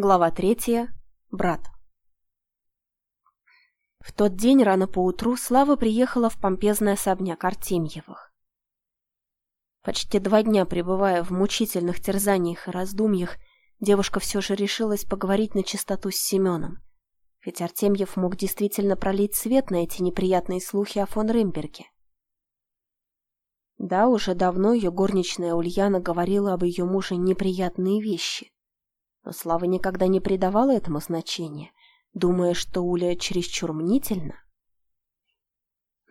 Глава третья. Брат. В тот день рано поутру Слава приехала в помпезный особняк Артемьевых. Почти два дня пребывая в мучительных терзаниях и раздумьях, девушка все же решилась поговорить на чистоту с Семеном. Ведь Артемьев мог действительно пролить свет на эти неприятные слухи о фон Ремберге. Да, уже давно ее горничная Ульяна говорила об ее муже неприятные вещи. Но Слава никогда не придавала этому значения, думая, что Уля чересчур мнительна.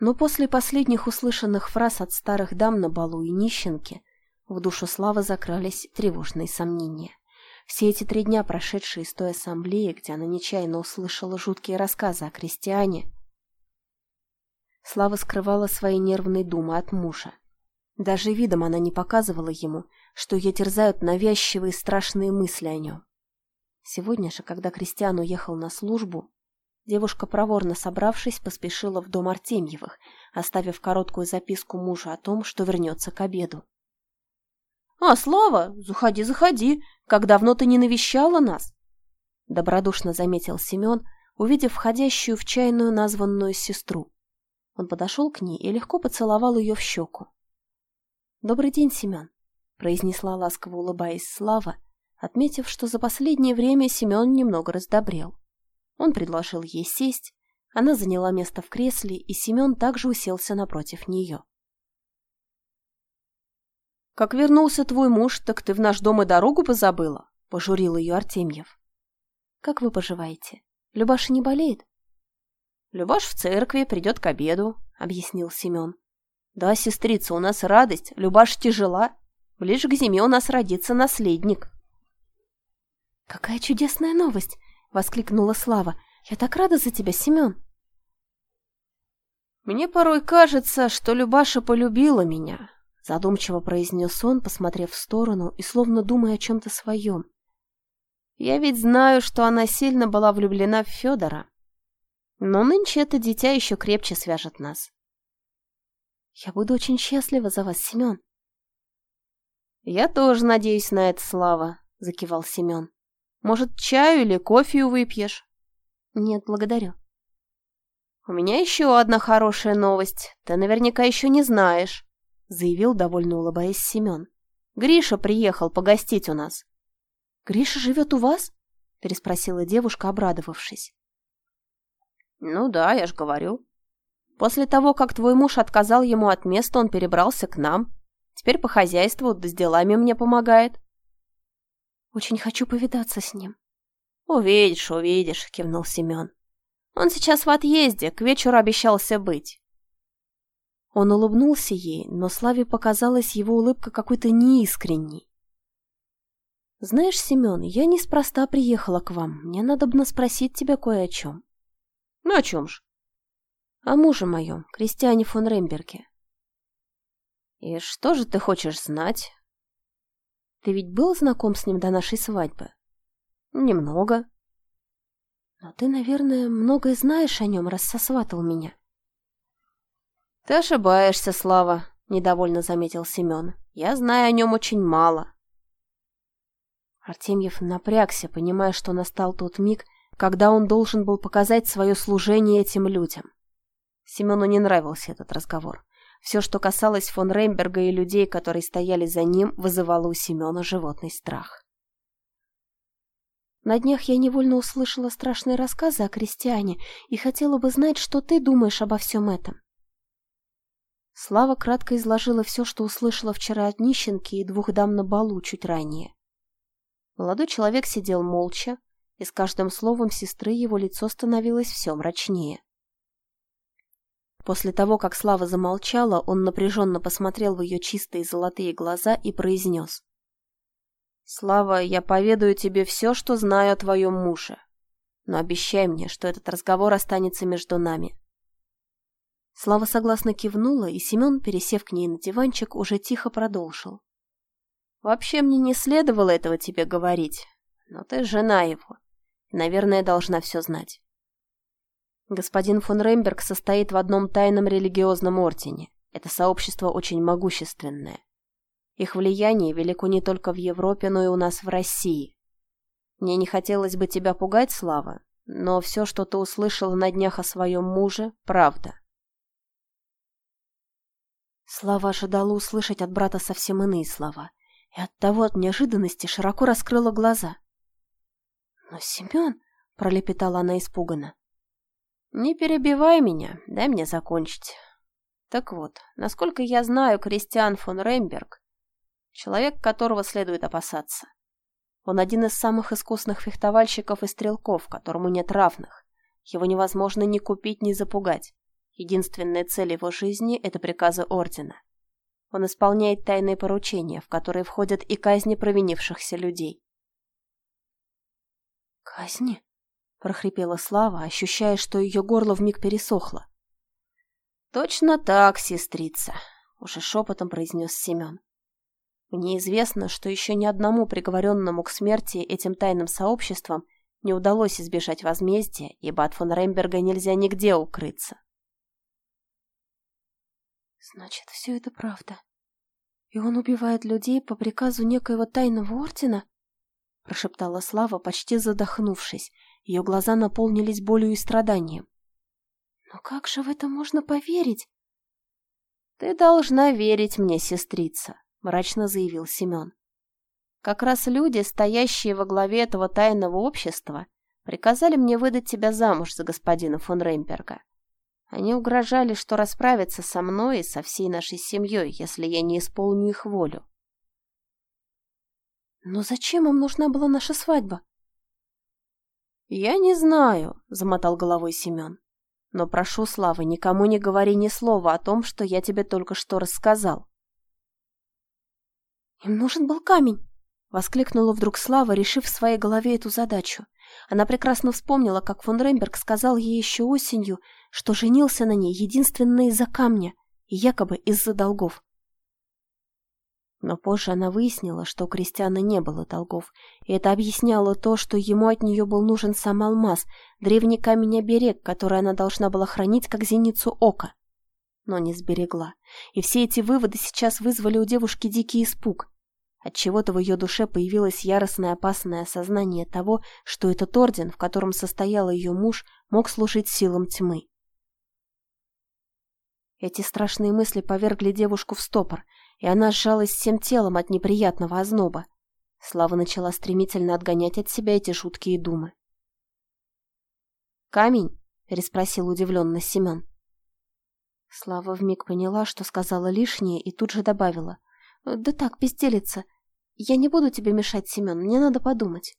Но после последних услышанных фраз от старых дам на балу и нищенки в душу Славы закрались тревожные сомнения. Все эти три дня, прошедшие из той ассамблеи, где она нечаянно услышала жуткие рассказы о крестьяне, Слава скрывала свои нервные думы от мужа. Даже видом она не показывала ему, что ее терзают навязчивые страшные мысли о нем. Сегодня же, когда Кристиан уехал на службу, девушка, проворно собравшись, поспешила в дом Артемьевых, оставив короткую записку мужу о том, что вернется к обеду. «А, Слава, заходи, заходи! Как давно ты не навещала нас?» Добродушно заметил Семен, увидев входящую в чайную названную сестру. Он подошел к ней и легко поцеловал ее в щеку. «Добрый день, Семен», — произнесла ласково улыбаясь Слава, отметив, что за последнее время Семен немного раздобрел. Он предложил ей сесть, она заняла место в кресле, и Семен также уселся напротив нее. «Как вернулся твой муж, так ты в наш дом и дорогу позабыла?» — пожурил ее Артемьев. «Как вы поживаете? Любаша не болеет?» «Любаш в церкви, придет к обеду», — объяснил Семен. «Да, сестрица, у нас радость, Любаш тяжела. Ближе к зиме у нас родится наследник». «Какая чудесная новость!» — воскликнула Слава. «Я так рада за тебя, Семен!» «Мне порой кажется, что Любаша полюбила меня», — задумчиво произнес он, посмотрев в сторону и словно думая о чем-то своем. «Я ведь знаю, что она сильно была влюблена в Федора. Но нынче это дитя еще крепче свяжет нас». «Я буду очень счастлива за вас, Семен». «Я тоже надеюсь на это, Слава», — закивал Семен. Может, чаю или кофею выпьешь?» «Нет, благодарю». «У меня еще одна хорошая новость. Ты наверняка еще не знаешь», — заявил, довольно улыбаясь Семен. «Гриша приехал погостить у нас». «Гриша живет у вас?» — переспросила девушка, обрадовавшись. «Ну да, я ж говорю. После того, как твой муж отказал ему от места, он перебрался к нам. Теперь по хозяйству да с делами мне помогает». Очень хочу повидаться с ним. «Увидишь, увидишь», — кивнул Семен. «Он сейчас в отъезде, к вечеру обещался быть». Он улыбнулся ей, но Славе показалась его улыбка какой-то неискренней. «Знаешь, Семен, я неспроста приехала к вам. Мне надо бы спросить тебя кое о чем». «Ну, о чем ж?» «О муже моем, Кристиане фон Ремберге». «И что же ты хочешь знать?» Ты ведь был знаком с ним до нашей свадьбы? Немного. Но ты, наверное, многое знаешь о нем, раз сосватал меня. Ты ошибаешься, Слава, недовольно заметил Семен. Я знаю о нем очень мало. Артемьев напрягся, понимая, что настал тот миг, когда он должен был показать свое служение этим людям. Семену не нравился этот разговор. Все, что касалось фон Рейнберга и людей, которые стояли за ним, вызывало у Семена животный страх. На днях я невольно услышала страшные рассказы о крестьяне и хотела бы знать, что ты думаешь обо всем этом. Слава кратко изложила все, что услышала вчера от нищенки и двух дам на балу чуть ранее. Молодой человек сидел молча, и с каждым словом сестры его лицо становилось все мрачнее. После того, как Слава замолчала, он напряженно посмотрел в ее чистые золотые глаза и произнес. «Слава, я поведаю тебе все, что знаю о твоем муже. Но обещай мне, что этот разговор останется между нами». Слава согласно кивнула, и Семен, пересев к ней на диванчик, уже тихо продолжил. «Вообще мне не следовало этого тебе говорить, но ты жена его, наверное, должна все знать. Господин фон Ремберг состоит в одном тайном религиозном ордене. Это сообщество очень могущественное. Их влияние велико не только в Европе, но и у нас в России. Мне не хотелось бы тебя пугать, Слава, но все, что ты услышала на днях о своем муже, правда. Слава ожидала услышать от брата совсем иные слова, и оттого от неожиданности широко раскрыла глаза. «Но Семен...» — пролепетала она испуганно. «Не перебивай меня, дай мне закончить. Так вот, насколько я знаю, Кристиан фон Ремберг — человек, которого следует опасаться. Он один из самых искусных фехтовальщиков и стрелков, которому нет равных. Его невозможно ни купить, ни запугать. Единственная цель его жизни – это приказы Ордена. Он исполняет тайные поручения, в которые входят и казни провинившихся людей. «Казни?» – прохрипела Слава, ощущая, что ее горло вмиг пересохло. «Точно так, сестрица», – уже шепотом произнес Семен. Мне известно, что еще ни одному приговоренному к смерти этим тайным сообществом не удалось избежать возмездия, ибо от фон Ремберга нельзя нигде укрыться. Значит, все это правда. И он убивает людей по приказу некоего тайного ордена? Прошептала Слава, почти задохнувшись. Ее глаза наполнились болью и страданием. Но как же в это можно поверить? Ты должна верить мне, сестрица, — мрачно заявил Семен. «Как раз люди, стоящие во главе этого тайного общества, приказали мне выдать тебя замуж за господина фон Ремберга. Они угрожали, что расправятся со мной и со всей нашей семьей, если я не исполню их волю». «Но зачем им нужна была наша свадьба?» «Я не знаю», — замотал головой Семен. «Но прошу, Слава, никому не говори ни слова о том, что я тебе только что рассказал. «Им нужен был камень!» — воскликнула вдруг Слава, решив в своей голове эту задачу. Она прекрасно вспомнила, как фон Ремберг сказал ей еще осенью, что женился на ней единственно из-за камня якобы из-за долгов. Но позже она выяснила, что у Кристиана не было долгов, и это объясняло то, что ему от нее был нужен сам алмаз, древний камень-оберег, который она должна была хранить как зеницу ока но не сберегла. И все эти выводы сейчас вызвали у девушки дикий испуг. Отчего-то в ее душе появилось яростное опасное осознание того, что этот орден, в котором состоял ее муж, мог служить силам тьмы. Эти страшные мысли повергли девушку в стопор, и она сжалась всем телом от неприятного озноба. Слава начала стремительно отгонять от себя эти жуткие думы. «Камень?» — переспросил удивленно Семен. Слава вмиг поняла, что сказала лишнее, и тут же добавила. «Да так, безделица. Я не буду тебе мешать, Семен, мне надо подумать».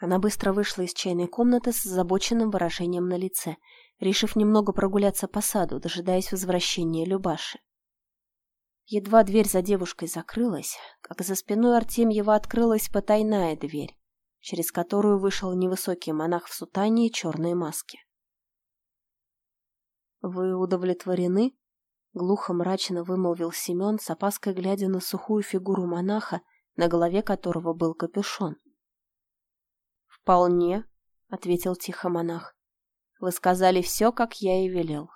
Она быстро вышла из чайной комнаты с озабоченным выражением на лице, решив немного прогуляться по саду, дожидаясь возвращения Любаши. Едва дверь за девушкой закрылась, как за спиной Артемьева открылась потайная дверь, через которую вышел невысокий монах в сутане и черной маске. «Вы удовлетворены?» — глухо-мрачно вымолвил Семен, с опаской глядя на сухую фигуру монаха, на голове которого был капюшон. «Вполне», — ответил тихо монах. «Вы сказали все, как я и велел».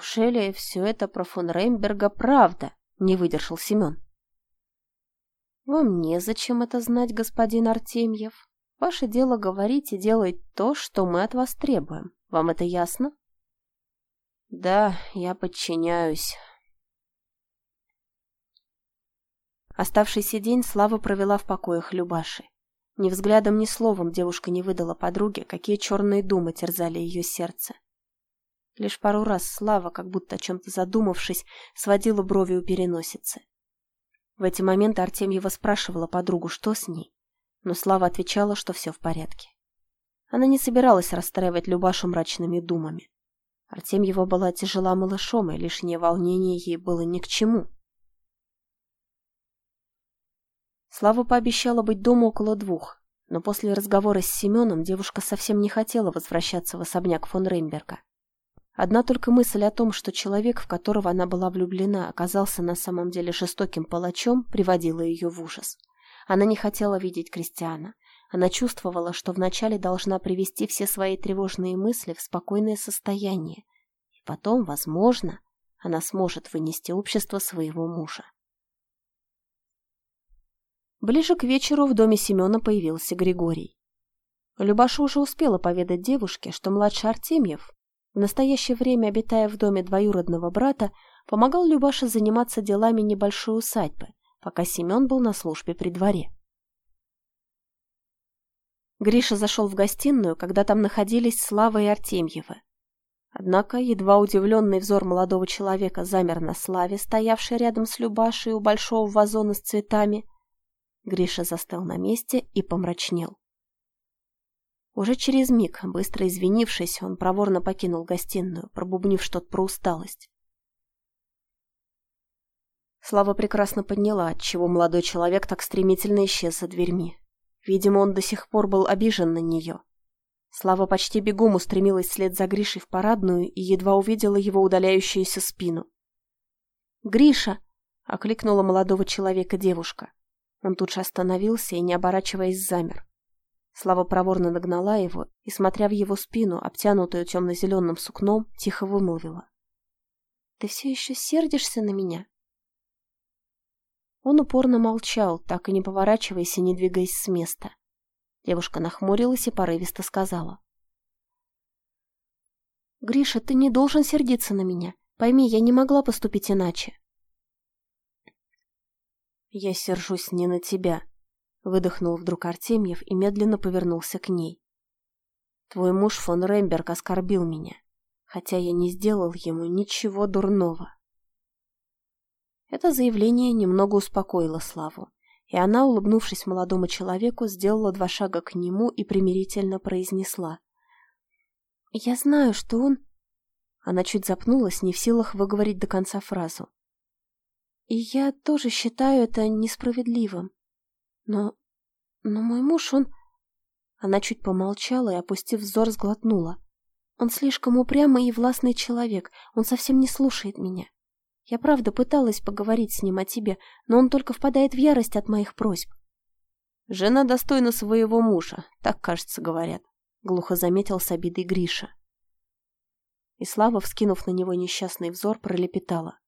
«Неужели все это про фон Реймберга правда?» — не выдержал Семен. «Вам незачем это знать, господин Артемьев», Ваше дело говорить и делать то, что мы от вас требуем. Вам это ясно? Да, я подчиняюсь. Оставшийся день Слава провела в покоях Любаши. Ни взглядом, ни словом девушка не выдала подруге, какие черные думы терзали ее сердце. Лишь пару раз Слава, как будто о чем-то задумавшись, сводила брови у переносицы. В эти моменты Артемьева спрашивала подругу, что с ней но Слава отвечала, что все в порядке. Она не собиралась расстраивать Любашу мрачными думами. Артемьева была тяжела малышом, и лишнее волнение ей было ни к чему. Слава пообещала быть дома около двух, но после разговора с Семеном девушка совсем не хотела возвращаться в особняк фон Реймберга. Одна только мысль о том, что человек, в которого она была влюблена, оказался на самом деле жестоким палачом, приводила ее в ужас. Она не хотела видеть Кристиана. Она чувствовала, что вначале должна привести все свои тревожные мысли в спокойное состояние. И потом, возможно, она сможет вынести общество своего мужа. Ближе к вечеру в доме Семена появился Григорий. Любаша уже успела поведать девушке, что младший Артемьев, в настоящее время обитая в доме двоюродного брата, помогал Любаше заниматься делами небольшой усадьбы, пока Семен был на службе при дворе. Гриша зашел в гостиную, когда там находились Слава и Артемьевы. Однако едва удивленный взор молодого человека замер на Славе, стоявшей рядом с Любашей у большого вазона с цветами. Гриша застыл на месте и помрачнел. Уже через миг, быстро извинившись, он проворно покинул гостиную, пробубнив что-то про усталость. Слава прекрасно подняла, отчего молодой человек так стремительно исчез за дверьми. Видимо, он до сих пор был обижен на нее. Слава почти бегом устремилась вслед за Гришей в парадную и едва увидела его удаляющуюся спину. «Гриша!» — окликнула молодого человека девушка. Он тут же остановился и, не оборачиваясь, замер. Слава проворно нагнала его и, смотря в его спину, обтянутую темно-зеленым сукном, тихо вымолвила. «Ты все еще сердишься на меня?» Он упорно молчал, так и не поворачиваясь и не двигаясь с места. Девушка нахмурилась и порывисто сказала. «Гриша, ты не должен сердиться на меня. Пойми, я не могла поступить иначе». «Я сержусь не на тебя», — выдохнул вдруг Артемьев и медленно повернулся к ней. «Твой муж фон Ремберг оскорбил меня, хотя я не сделал ему ничего дурного». Это заявление немного успокоило Славу, и она, улыбнувшись молодому человеку, сделала два шага к нему и примирительно произнесла. «Я знаю, что он...» Она чуть запнулась, не в силах выговорить до конца фразу. «И я тоже считаю это несправедливым. Но... но мой муж, он...» Она чуть помолчала и, опустив взор, сглотнула. «Он слишком упрямый и властный человек, он совсем не слушает меня. Я правда пыталась поговорить с ним о тебе, но он только впадает в ярость от моих просьб. Жена достойна своего мужа, так, кажется, говорят, глухо заметил с обидой Гриша. И Слава, вскинув на него несчастный взор, пролепетала.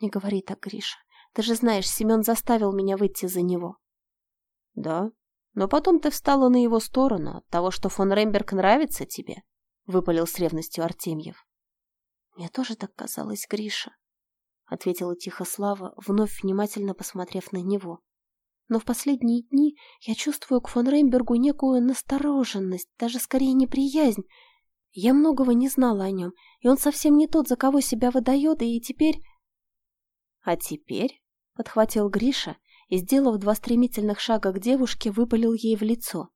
Не говори так, Гриша. Ты же знаешь, Семен заставил меня выйти за него. Да, но потом ты встала на его сторону от того, что фон Ремберг нравится тебе, выпалил с ревностью Артемьев. Мне тоже так казалось, Гриша, — ответила тихо Слава, вновь внимательно посмотрев на него. «Но в последние дни я чувствую к фон Рейнбергу некую настороженность, даже скорее неприязнь. Я многого не знала о нем, и он совсем не тот, за кого себя выдает, и теперь...» «А теперь?» — подхватил Гриша и, сделав два стремительных шага к девушке, выпалил ей в лицо.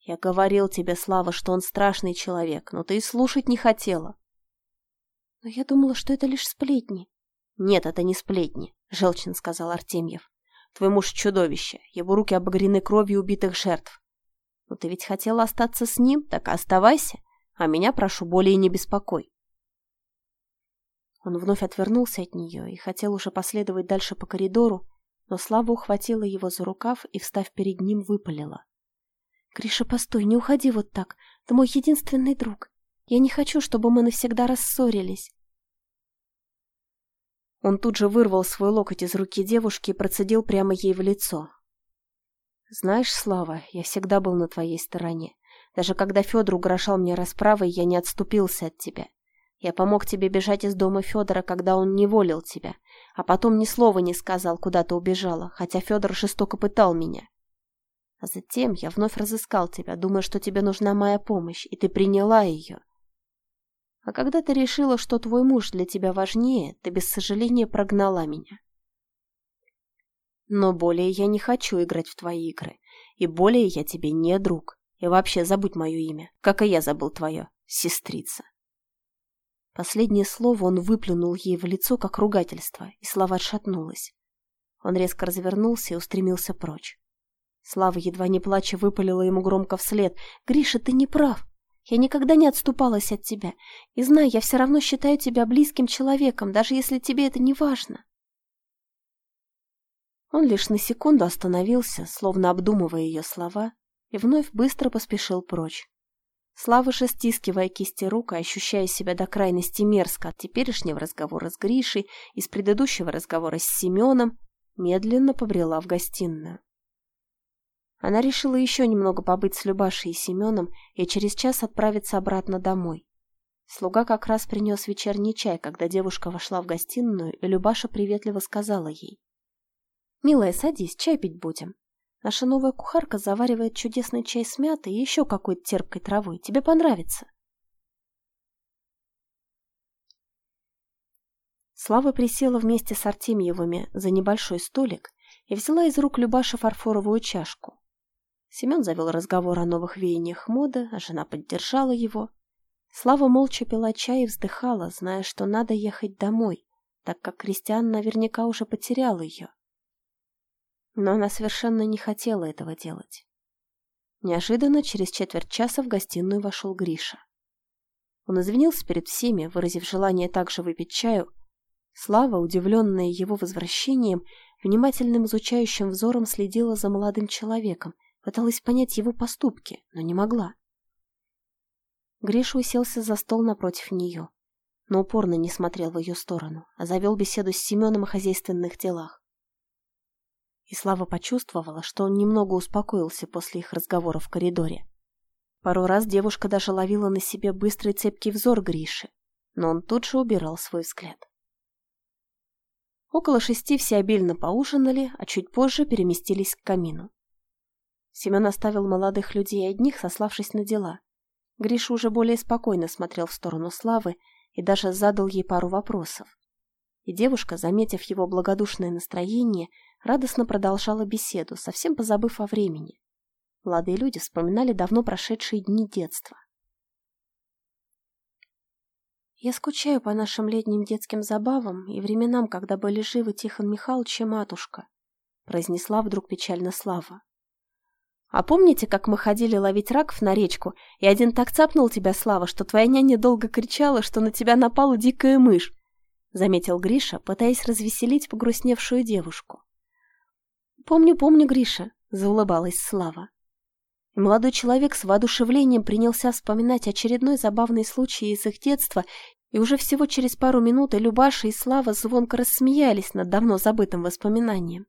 «Я говорил тебе, Слава, что он страшный человек, но ты и слушать не хотела». «Но я думала, что это лишь сплетни», «Нет, это не сплетни», — желчно сказал Артемьев. «Твой муж чудовище, его руки обогрены кровью убитых жертв. Но ты ведь хотела остаться с ним, так оставайся, а меня, прошу, более не беспокой». Он вновь отвернулся от нее и хотел уже последовать дальше по коридору, но Слава ухватила его за рукав и, встав перед ним, выпалила. «Гриша, постой, не уходи вот так. Ты мой единственный друг. Я не хочу, чтобы мы навсегда рассорились. Он тут же вырвал свой локоть из руки девушки и процедил прямо ей в лицо. «Знаешь, Слава, я всегда был на твоей стороне. Даже когда Федор угрожал мне расправой, я не отступился от тебя. Я помог тебе бежать из дома Федора, когда он неволил тебя, а потом ни слова не сказал, куда ты убежала, хотя Федор жестоко пытал меня. А затем я вновь разыскал тебя, думая, что тебе нужна моя помощь, и ты приняла ее. А когда ты решила, что твой муж для тебя важнее, ты без сожаления прогнала меня. Но более я не хочу играть в твои игры, и более я тебе не друг. И вообще забудь мое имя, как и я забыл твое, сестрица. Последнее слово он выплюнул ей в лицо, как ругательство, и слова отшатнулась. Он резко развернулся и устремился прочь. Слава, едва не плача, выпалила ему громко вслед. «Гриша, ты не прав. Я никогда не отступалась от тебя. И знай, я все равно считаю тебя близким человеком, даже если тебе это не важно. Он лишь на секунду остановился, словно обдумывая ее слова, и вновь быстро поспешил прочь. Слава же, стискивая кисти рук и ощущая себя до крайности мерзко от теперешнего разговора с Гришей и с предыдущего разговора с Семеном, медленно побрела в гостиную. Она решила еще немного побыть с Любашей и Семеном и через час отправиться обратно домой. Слуга как раз принес вечерний чай, когда девушка вошла в гостиную, и Любаша приветливо сказала ей. «Милая, садись, чай пить будем. Наша новая кухарка заваривает чудесный чай с мятой и еще какой-то терпкой травой. Тебе понравится». Слава присела вместе с Артемьевыми за небольшой столик и взяла из рук Любаши фарфоровую чашку. Семен завел разговор о новых веяниях моды, а жена поддержала его. Слава молча пила чай и вздыхала, зная, что надо ехать домой, так как Кристиан наверняка уже потерял ее. Но она совершенно не хотела этого делать. Неожиданно через четверть часа в гостиную вошел Гриша. Он извинился перед всеми, выразив желание также выпить чаю. Слава, удивленная его возвращением, внимательным изучающим взором следила за молодым человеком, пыталась понять его поступки, но не могла. Гриша уселся за стол напротив нее, но упорно не смотрел в ее сторону, а завел беседу с Семеном о хозяйственных делах. И Слава почувствовала, что он немного успокоился после их разговора в коридоре. Пару раз девушка даже ловила на себе быстрый цепкий взор Гриши, но он тут же убирал свой взгляд. Около шести все обильно поужинали, а чуть позже переместились к камину. Семен оставил молодых людей одних, сославшись на дела. Гриша уже более спокойно смотрел в сторону Славы и даже задал ей пару вопросов. И девушка, заметив его благодушное настроение, радостно продолжала беседу, совсем позабыв о времени. Молодые люди вспоминали давно прошедшие дни детства. «Я скучаю по нашим летним детским забавам и временам, когда были живы Тихон Михайлович и матушка», произнесла вдруг печально Слава. А помните, как мы ходили ловить раков на речку, и один так цапнул тебя, Слава, что твоя няня долго кричала, что на тебя напала дикая мышь?» — заметил Гриша, пытаясь развеселить погрустневшую девушку. «Помню, помню, Гриша», — заулыбалась Слава. И молодой человек с воодушевлением принялся вспоминать очередной забавный случай из их детства, и уже всего через пару минут и Любаша, и Слава звонко рассмеялись над давно забытым воспоминанием.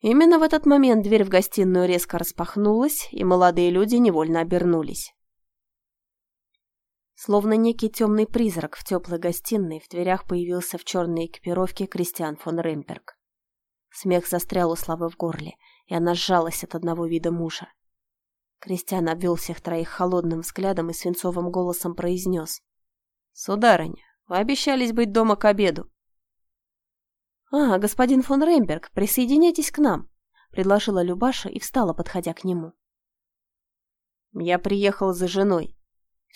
Именно в этот момент дверь в гостиную резко распахнулась, и молодые люди невольно обернулись. Словно некий темный призрак в теплой гостиной в дверях появился в черной экипировке Кристиан фон Ремперг. Смех застрял у Славы в горле, и она сжалась от одного вида мужа. Кристиан обвел всех троих холодным взглядом и свинцовым голосом произнес. «Сударыня, вы обещались быть дома к обеду. «А, господин фон Ремберг, присоединяйтесь к нам», — предложила Любаша и встала, подходя к нему. «Я приехал за женой», —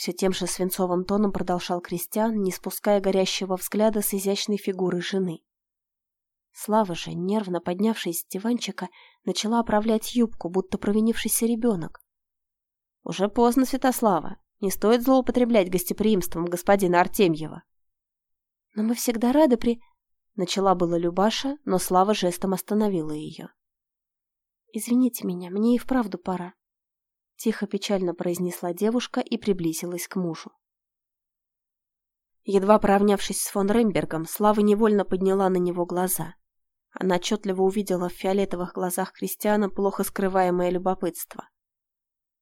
все тем же свинцовым тоном продолжал Кристиан, не спуская горящего взгляда с изящной фигуры жены. Слава же, нервно поднявшись с диванчика, начала оправлять юбку, будто провинившийся ребенок. «Уже поздно, Святослава. Не стоит злоупотреблять гостеприимством господина Артемьева». «Но мы всегда рады при...» Начала была Любаша, но Слава жестом остановила ее. «Извините меня, мне и вправду пора», — тихо печально произнесла девушка и приблизилась к мужу. Едва поравнявшись с фон Рембергом, Слава невольно подняла на него глаза. Она отчетливо увидела в фиолетовых глазах Кристиана плохо скрываемое любопытство.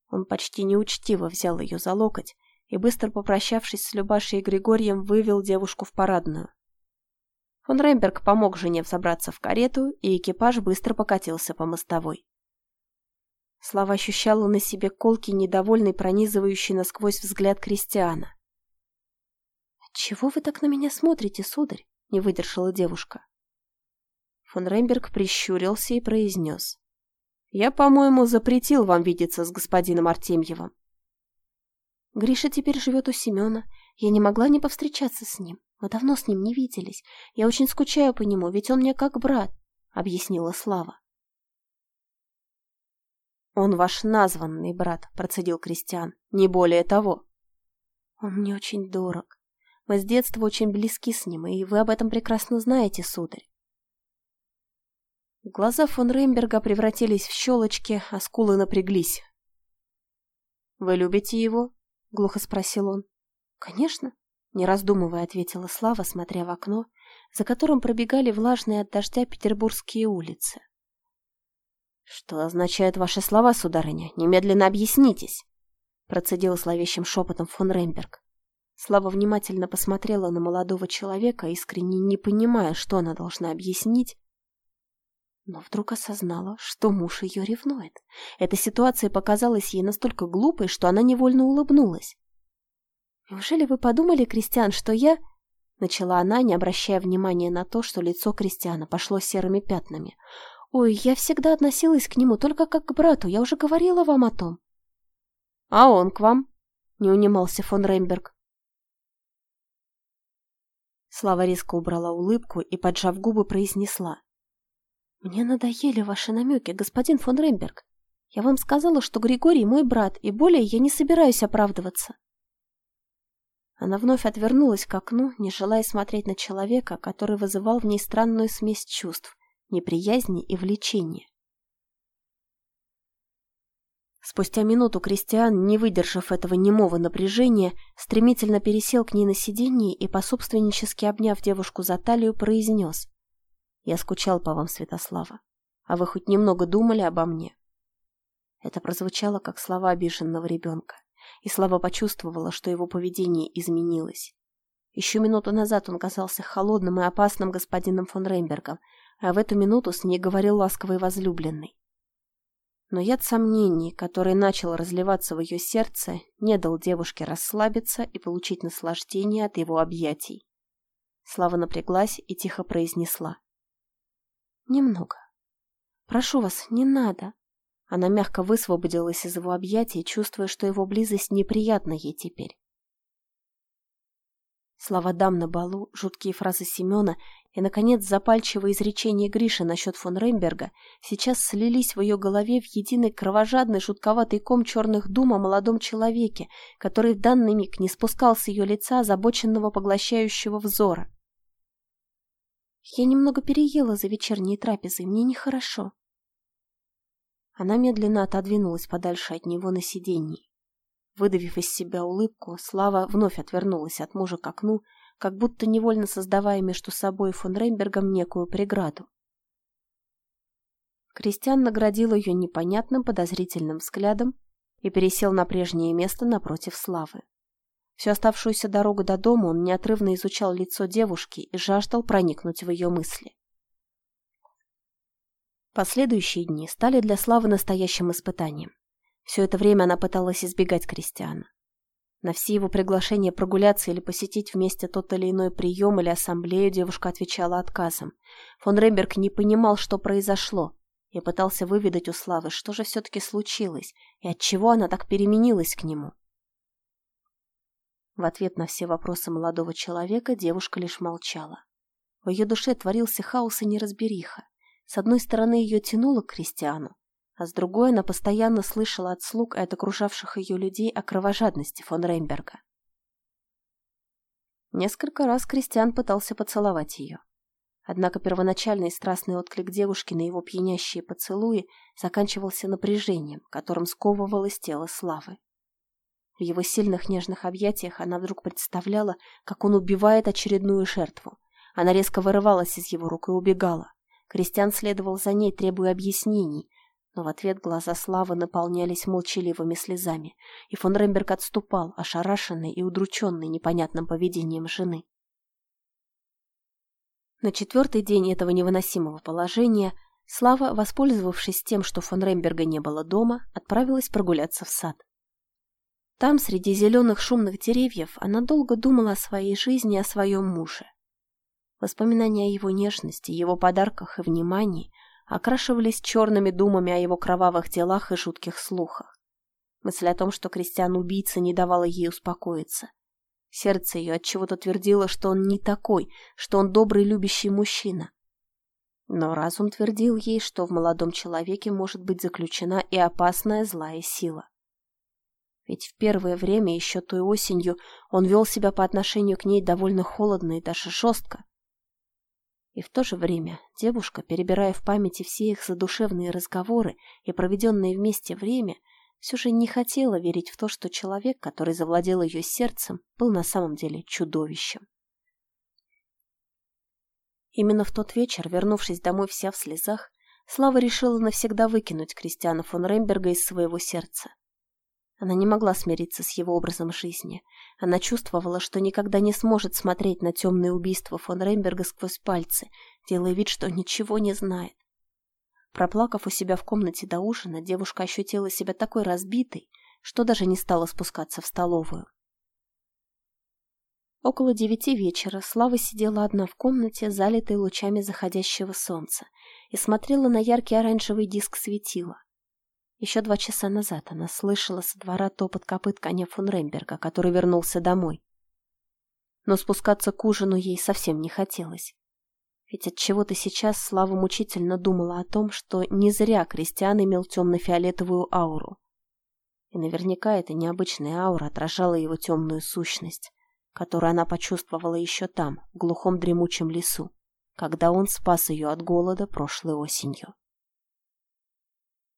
Он почти неучтиво взял ее за локоть и, быстро попрощавшись с Любашей и Григорием, вывел девушку в парадную. Фон Ремберг помог жене взобраться в карету, и экипаж быстро покатился по мостовой. Слава ощущала на себе колкий, недовольный, пронизывающий насквозь взгляд Кристиана. «Чего вы так на меня смотрите, сударь?» — не выдержала девушка. Фон Ремберг прищурился и произнес. «Я, по-моему, запретил вам видеться с господином Артемьевым». «Гриша теперь живет у Семена. Я не могла не повстречаться с ним». Мы давно с ним не виделись. Я очень скучаю по нему, ведь он мне как брат», — объяснила Слава. «Он ваш названный брат», — процедил Кристиан. «Не более того». «Он мне очень дорог. Мы с детства очень близки с ним, и вы об этом прекрасно знаете, сударь». Глаза фон Реймберга превратились в щелочки, а скулы напряглись. «Вы любите его?» — глухо спросил он. «Конечно. Не раздумывая, ответила Слава, смотря в окно, за которым пробегали влажные от дождя петербургские улицы. «Что означают ваши слова, сударыня? Немедленно объяснитесь!» Процедил зловещим шепотом фон Ремберг. Слава внимательно посмотрела на молодого человека, искренне не понимая, что она должна объяснить, но вдруг осознала, что муж ее ревнует. Эта ситуация показалась ей настолько глупой, что она невольно улыбнулась. «Неужели вы подумали, Кристиан, что я...» Начала она, не обращая внимания на то, что лицо Кристиана пошло серыми пятнами. «Ой, я всегда относилась к нему только как к брату, я уже говорила вам о том». «А он к вам?» — не унимался фон Ремберг. Слава резко убрала улыбку и, поджав губы, произнесла. «Мне надоели ваши намеки, господин фон Ремберг. Я вам сказала, что Григорий мой брат, и более я не собираюсь оправдываться». Она вновь отвернулась к окну, не желая смотреть на человека, который вызывал в ней странную смесь чувств неприязни и влечения. Спустя минуту Кристиан, не выдержав этого немого напряжения, стремительно пересел к ней на сиденье и, пособственнически обняв девушку за талию, произнес. «Я скучал по вам, Святослава. А вы хоть немного думали обо мне?» Это прозвучало, как слова обиженного ребенка, и Слава почувствовала, что его поведение изменилось. Еще минуту назад он казался холодным и опасным господином фон Рейнбергом, а в эту минуту с ней говорил ласковый возлюбленный. Но яд сомнений, который начал разливаться в ее сердце, не дал девушке расслабиться и получить наслаждение от его объятий. Слава напряглась и тихо произнесла. «Немного. Прошу вас, не надо». Она мягко высвободилась из его объятий, чувствуя, что его близость неприятна ей теперь. Слова дам на балу, жуткие фразы Семена и, наконец, запальчивые изречения Гриши насчет фон Рейнберга сейчас слились в ее голове в единый кровожадный жутковатый ком черных дум о молодом человеке, который в данный миг не спускал с ее лица озабоченного поглощающего взора. «Я немного переела за вечерней трапезой, мне нехорошо». Она медленно отодвинулась подальше от него на сиденье. Выдавив из себя улыбку, Слава вновь отвернулась от мужа к окну, как будто невольно создавая между собой и фон Рейнбергом некую преграду. Кристиан наградил ее непонятным подозрительным взглядом и пересел на прежнее место напротив Славы. Всю оставшуюся дорогу до дома он неотрывно изучал лицо девушки и жаждал проникнуть в ее мысли. Последующие дни стали для Славы настоящим испытанием. Все это время она пыталась избегать Кристиана. На все его приглашения прогуляться или посетить вместе тот или иной прием или ассамблею девушка отвечала отказом. Фон Ремберг не понимал, что произошло, и пытался выведать у Славы, что же все-таки случилось и отчего она так переменилась к нему. В ответ на все вопросы молодого человека девушка лишь молчала. В ее душе творился хаос и неразбериха. С одной стороны ее тянуло к Кристиану, а с другой она постоянно слышала от слуг и от окружавших ее людей о кровожадности фон Рейнберга. Несколько раз Кристиан пытался поцеловать ее. Однако первоначальный страстный отклик девушки на его пьянящие поцелуи заканчивался напряжением, которым сковывалось тело Славы. В его сильных нежных объятиях она вдруг представляла, как он убивает очередную жертву. Она резко вырывалась из его рук и убегала. Кристиан следовал за ней, требуя объяснений, но в ответ глаза Славы наполнялись молчаливыми слезами, и фон Ремберг отступал, ошарашенный и удрученный непонятным поведением жены. На четвертый день этого невыносимого положения Слава, воспользовавшись тем, что фон Ремберга не было дома, отправилась прогуляться в сад. Там, среди зеленых шумных деревьев, она долго думала о своей жизни и о своем муже. Воспоминания о его нежности, его подарках и внимании окрашивались черными думами о его кровавых делах и жутких слухах. Мысль о том, что Кристиан-убийца не давала ей успокоиться. Сердце ее отчего-то твердило, что он не такой, что он добрый любящий мужчина. Но разум твердил ей, что в молодом человеке может быть заключена и опасная злая сила. Ведь в первое время, еще той осенью, он вел себя по отношению к ней довольно холодно и даже жестко. И в то же время девушка, перебирая в памяти все их задушевные разговоры и проведенное вместе время, все же не хотела верить в то, что человек, который завладел ее сердцем, был на самом деле чудовищем. Именно в тот вечер, вернувшись домой вся в слезах, Слава решила навсегда выкинуть Кристиана фон Ремберга из своего сердца. Она не могла смириться с его образом жизни. Она чувствовала, что никогда не сможет смотреть на темные убийства фон Ремберга сквозь пальцы, делая вид, что ничего не знает. Проплакав у себя в комнате до ужина, девушка ощутила себя такой разбитой, что даже не стала спускаться в столовую. Около девяти вечера Слава сидела одна в комнате, залитой лучами заходящего солнца, и смотрела на яркий оранжевый диск светила. Еще два часа назад она слышала со двора топот копыт коня фон Ремберга, который вернулся домой. Но спускаться к ужину ей совсем не хотелось. Ведь от чего то сейчас Слава мучительно думала о том, что не зря Кристиан имел темно-фиолетовую ауру. И наверняка эта необычная аура отражала его темную сущность, которую она почувствовала еще там, в глухом дремучем лесу, когда он спас ее от голода прошлой осенью.